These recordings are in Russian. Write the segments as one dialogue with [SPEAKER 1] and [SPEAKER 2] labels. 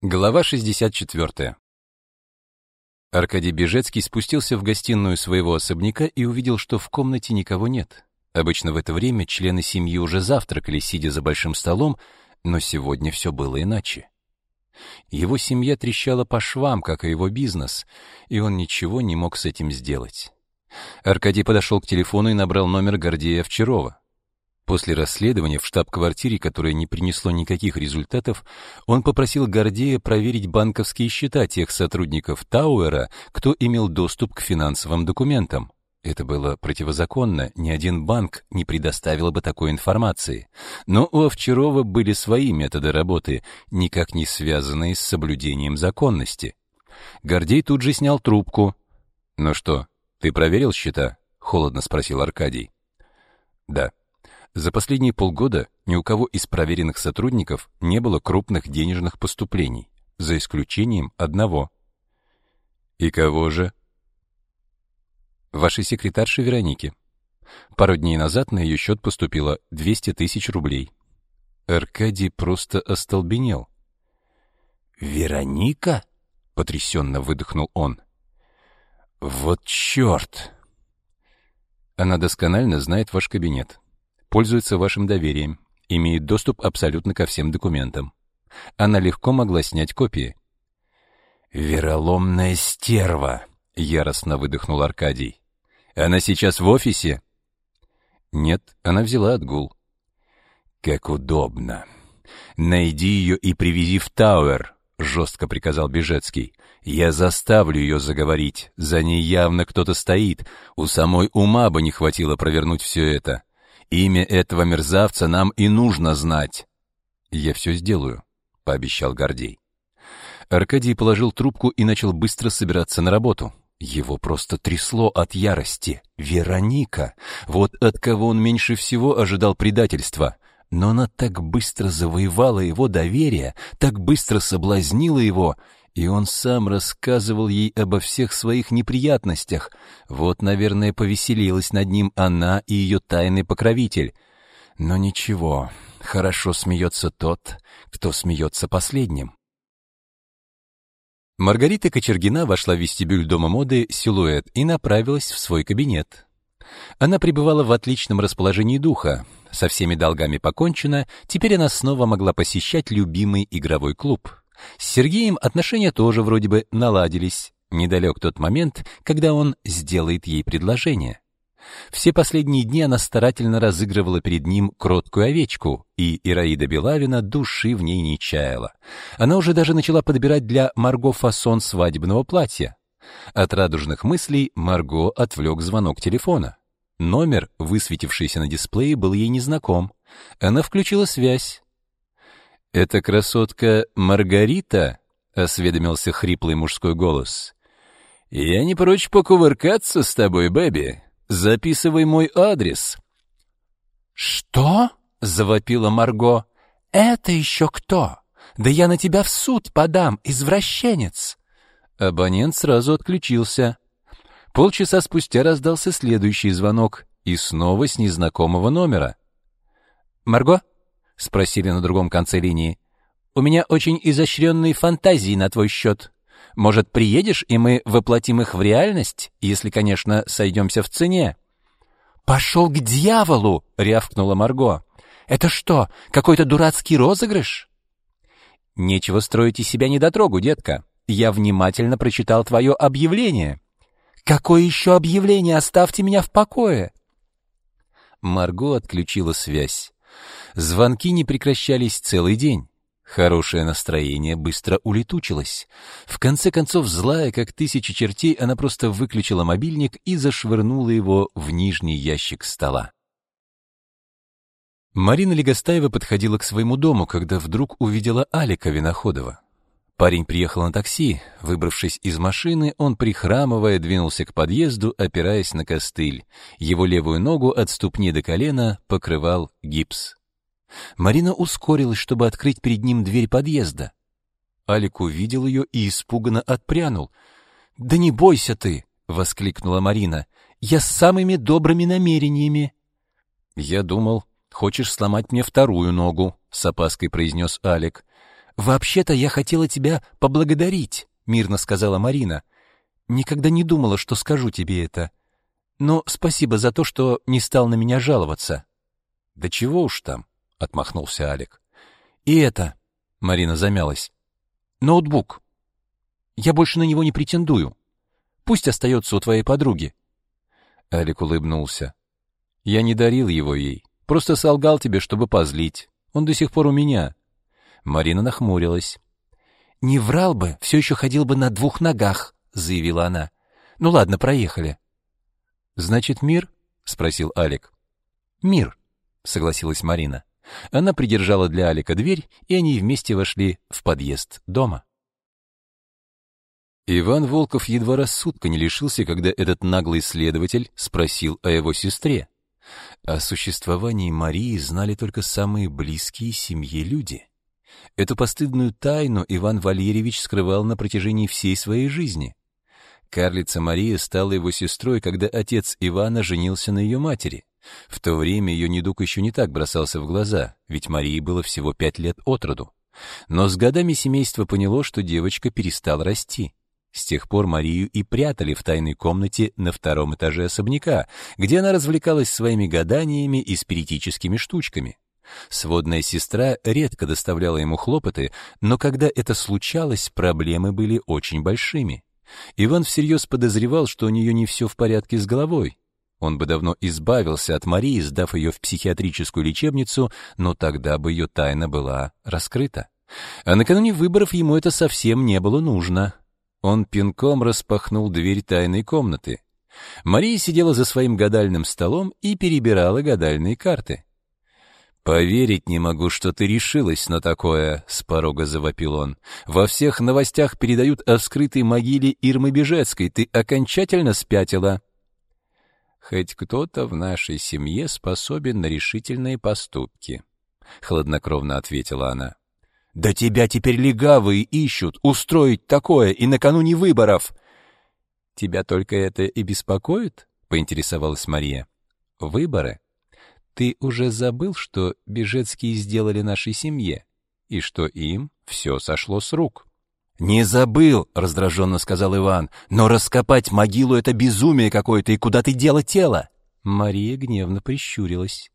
[SPEAKER 1] Глава 64. Аркадий Бежецкий спустился в гостиную своего особняка и увидел, что в комнате никого нет. Обычно в это время члены семьи уже завтракали, сидя за большим столом, но сегодня все было иначе. Его семья трещала по швам, как и его бизнес, и он ничего не мог с этим сделать. Аркадий подошел к телефону и набрал номер Гордея Овчарова. После расследования в штаб-квартире, которое не принесло никаких результатов, он попросил Гордея проверить банковские счета тех сотрудников Тауэра, кто имел доступ к финансовым документам. Это было противозаконно, ни один банк не предоставил бы такой информации. Но у Овчарова были свои методы работы, никак не связанные с соблюдением законности. Гордей тут же снял трубку. «Ну что, ты проверил счета?» — холодно спросил Аркадий. «Да». За последние полгода ни у кого из проверенных сотрудников не было крупных денежных поступлений, за исключением одного. И кого же? Вашей секретарши Вероники. Пару дней назад на ее счет поступило 200 тысяч рублей. Аркадий просто остолбенел.
[SPEAKER 2] «Вероника?» — потрясенно выдохнул он. «Вот черт!»
[SPEAKER 1] Она досконально знает ваш кабинет пользуется вашим доверием, имеет доступ абсолютно ко всем документам. Она легко могла снять копии.
[SPEAKER 2] «Вероломная стерва!» — яростно выдохнул Аркадий. «Она сейчас в офисе?»
[SPEAKER 1] «Нет, она взяла отгул».
[SPEAKER 2] «Как удобно! Найди ее и привези в Тауэр!» — жестко приказал Бежецкий. «Я заставлю ее заговорить. За ней явно кто-то стоит. У самой ума бы не хватило провернуть все это. Имя этого мерзавца нам и нужно знать.
[SPEAKER 1] Я все сделаю, пообещал Гордей. Аркадий положил трубку и начал быстро собираться на работу. Его просто трясло от ярости. Вероника, вот от кого он меньше всего ожидал предательства. Но она так быстро завоевала его доверие, так быстро соблазнила его, и он сам рассказывал ей обо всех своих неприятностях. Вот, наверное, повеселилась над ним она и ее тайный покровитель. Но ничего, хорошо смеется тот, кто смеется последним. Маргарита Кочергина вошла в вестибюль дома моды «Силуэт» и направилась в свой кабинет. Она пребывала в отличном расположении духа. Со всеми долгами покончено, теперь она снова могла посещать любимый игровой клуб. С Сергеем отношения тоже вроде бы наладились. Недалек тот момент, когда он сделает ей предложение. Все последние дни она старательно разыгрывала перед ним кроткую овечку, и Ираида Белавина души в ней не чаяла. Она уже даже начала подбирать для Марго фасон свадебного платья. От радужных мыслей Марго отвлек звонок телефона. Номер, высветившийся на дисплее, был ей незнаком. Она включила связь. «Это красотка Маргарита?» — осведомился хриплый мужской голос. «Я не прочь покувыркаться с тобой, Бэби. Записывай мой адрес».
[SPEAKER 3] «Что?» — завопила Марго. «Это еще кто? Да я на тебя в суд подам, извращенец!»
[SPEAKER 1] Абонент сразу отключился. Полчаса спустя раздался следующий звонок, и снова с незнакомого номера.
[SPEAKER 3] «Марго?» — спросили на другом конце линии. «У меня очень изощренные фантазии на твой счет. Может, приедешь, и мы воплотим их в реальность, если, конечно, сойдемся в цене?» «Пошел к дьяволу!» — рявкнула Марго. «Это что, какой-то дурацкий розыгрыш?» «Нечего строить из себя недотрогу, детка. Я внимательно прочитал твое объявление». «Какое еще объявление? Оставьте меня в покое!»
[SPEAKER 1] Марго отключила связь. Звонки не прекращались целый день. Хорошее настроение быстро улетучилось. В конце концов, злая, как тысячи чертей, она просто выключила мобильник и зашвырнула его в нижний ящик стола. Марина Легостаева подходила к своему дому, когда вдруг увидела Алика Виноходова. Парень приехал на такси. Выбравшись из машины, он, прихрамывая, двинулся к подъезду, опираясь на костыль. Его левую ногу от ступни до колена покрывал гипс. Марина ускорилась, чтобы открыть перед ним дверь подъезда. Алик увидел ее и испуганно отпрянул. «Да не бойся ты!» — воскликнула Марина. «Я с самыми добрыми намерениями!» «Я думал, хочешь сломать мне вторую ногу», — с опаской произнес Алик.
[SPEAKER 3] «Вообще-то я хотела тебя поблагодарить», — мирно сказала Марина. «Никогда не думала, что скажу тебе это. Но спасибо за то, что не стал на меня жаловаться».
[SPEAKER 1] «Да чего уж там», — отмахнулся Алик.
[SPEAKER 3] «И это...» — Марина замялась. «Ноутбук. Я больше на него не претендую. Пусть остается у твоей подруги».
[SPEAKER 1] Алик улыбнулся. «Я не дарил его ей. Просто солгал тебе, чтобы позлить. Он до сих пор у меня. Марина нахмурилась.
[SPEAKER 3] «Не врал бы, все еще ходил бы на двух ногах», — заявила она. «Ну ладно, проехали».
[SPEAKER 1] «Значит, мир?» — спросил Алик.
[SPEAKER 3] «Мир», —
[SPEAKER 1] согласилась Марина. Она придержала для Алика дверь, и они вместе вошли в подъезд дома. Иван Волков едва рассудка не лишился, когда этот наглый следователь спросил о его сестре. О существовании Марии знали только самые близкие семье люди. Эту постыдную тайну Иван Валерьевич скрывал на протяжении всей своей жизни. Карлица Мария стала его сестрой, когда отец Ивана женился на ее матери. В то время ее недуг еще не так бросался в глаза, ведь Марии было всего пять лет от роду. Но с годами семейство поняло, что девочка перестала расти. С тех пор Марию и прятали в тайной комнате на втором этаже особняка, где она развлекалась своими гаданиями и спиритическими штучками. Сводная сестра редко доставляла ему хлопоты, но когда это случалось, проблемы были очень большими. Иван всерьез подозревал, что у нее не все в порядке с головой. Он бы давно избавился от Марии, сдав ее в психиатрическую лечебницу, но тогда бы ее тайна была раскрыта. А накануне выборов ему это совсем не было нужно. Он пинком распахнул дверь тайной комнаты. Мария сидела за своим гадальным столом и перебирала гадальные карты. «Поверить не могу, что ты решилась на такое», — с порога завопил он. «Во всех новостях передают о вскрытой могиле Ирмы Бежецкой. Ты окончательно спятила». «Хоть кто-то в нашей семье способен на решительные поступки», — хладнокровно ответила она.
[SPEAKER 3] «Да тебя теперь легавые ищут, устроить такое и накануне выборов!»
[SPEAKER 1] «Тебя только это и беспокоит?» — поинтересовалась Мария. «Выборы ты уже забыл, что Бежецкие сделали нашей семье, и что им все сошло с рук?
[SPEAKER 3] «Не забыл», — раздраженно сказал Иван, «но раскопать могилу — это безумие какое-то, и куда ты дело тело?»
[SPEAKER 1] Мария гневно прищурилась.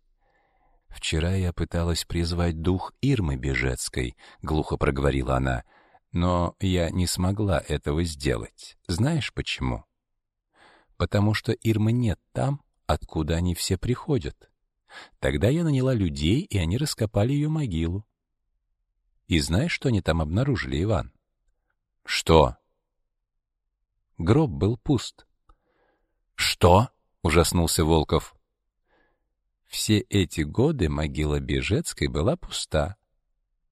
[SPEAKER 1] «Вчера я пыталась призвать дух Ирмы Бежецкой», — глухо проговорила она, «но я не смогла этого сделать. Знаешь почему?» «Потому что Ирмы нет там, откуда они все приходят. Тогда я наняла людей, и они раскопали ее могилу. И знаешь, что они там обнаружили, Иван?
[SPEAKER 3] Что?
[SPEAKER 1] Гроб был пуст.
[SPEAKER 3] Что?
[SPEAKER 1] Ужаснулся Волков. Все эти годы могила Бежецкой была пуста.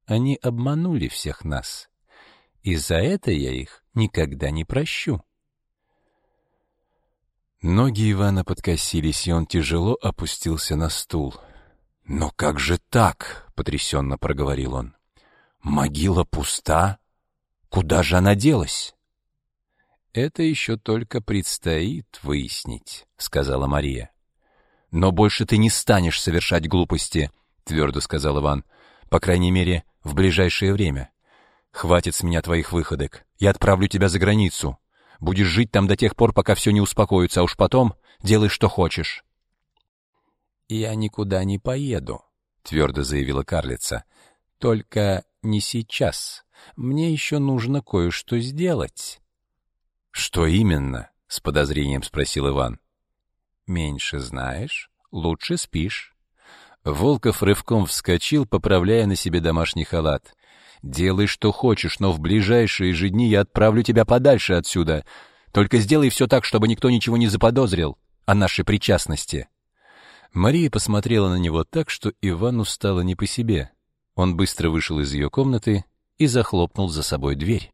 [SPEAKER 1] Они обманули всех нас. И за это я их никогда не прощу. Ноги Ивана подкосились, и он тяжело опустился на стул.
[SPEAKER 3] «Но как же так?» — потрясенно проговорил он. «Могила пуста? Куда же она делась?»
[SPEAKER 1] «Это еще только предстоит выяснить», — сказала Мария.
[SPEAKER 3] «Но больше ты не станешь совершать глупости», — твердо сказал Иван. «По крайней мере, в ближайшее время. Хватит с меня твоих выходок. Я отправлю тебя за границу. Будешь жить там до тех пор, пока все не успокоится, а уж потом делай, что хочешь».
[SPEAKER 1] «Я никуда не поеду», — твердо заявила карлица. «Только не сейчас. Мне еще нужно кое-что сделать».
[SPEAKER 3] «Что именно?» — с подозрением спросил Иван.
[SPEAKER 1] «Меньше знаешь, лучше спишь».
[SPEAKER 3] Волков рывком вскочил, поправляя на себе домашний халат. Делай, что хочешь, но в ближайшие же дни я отправлю тебя подальше отсюда. Только сделай все так, чтобы никто ничего не заподозрил о нашей причастности».
[SPEAKER 1] Мария посмотрела на него так, что Ивану стало не по себе. Он быстро вышел из ее комнаты и захлопнул за собой дверь.